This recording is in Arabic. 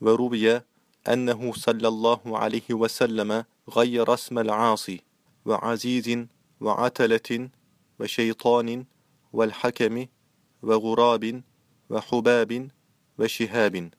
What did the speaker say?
وروي أنه صلى الله عليه وسلم غير اسم العاصي وعزيز وعتلة وشيطان والحكم وغراب وحباب وشهاب.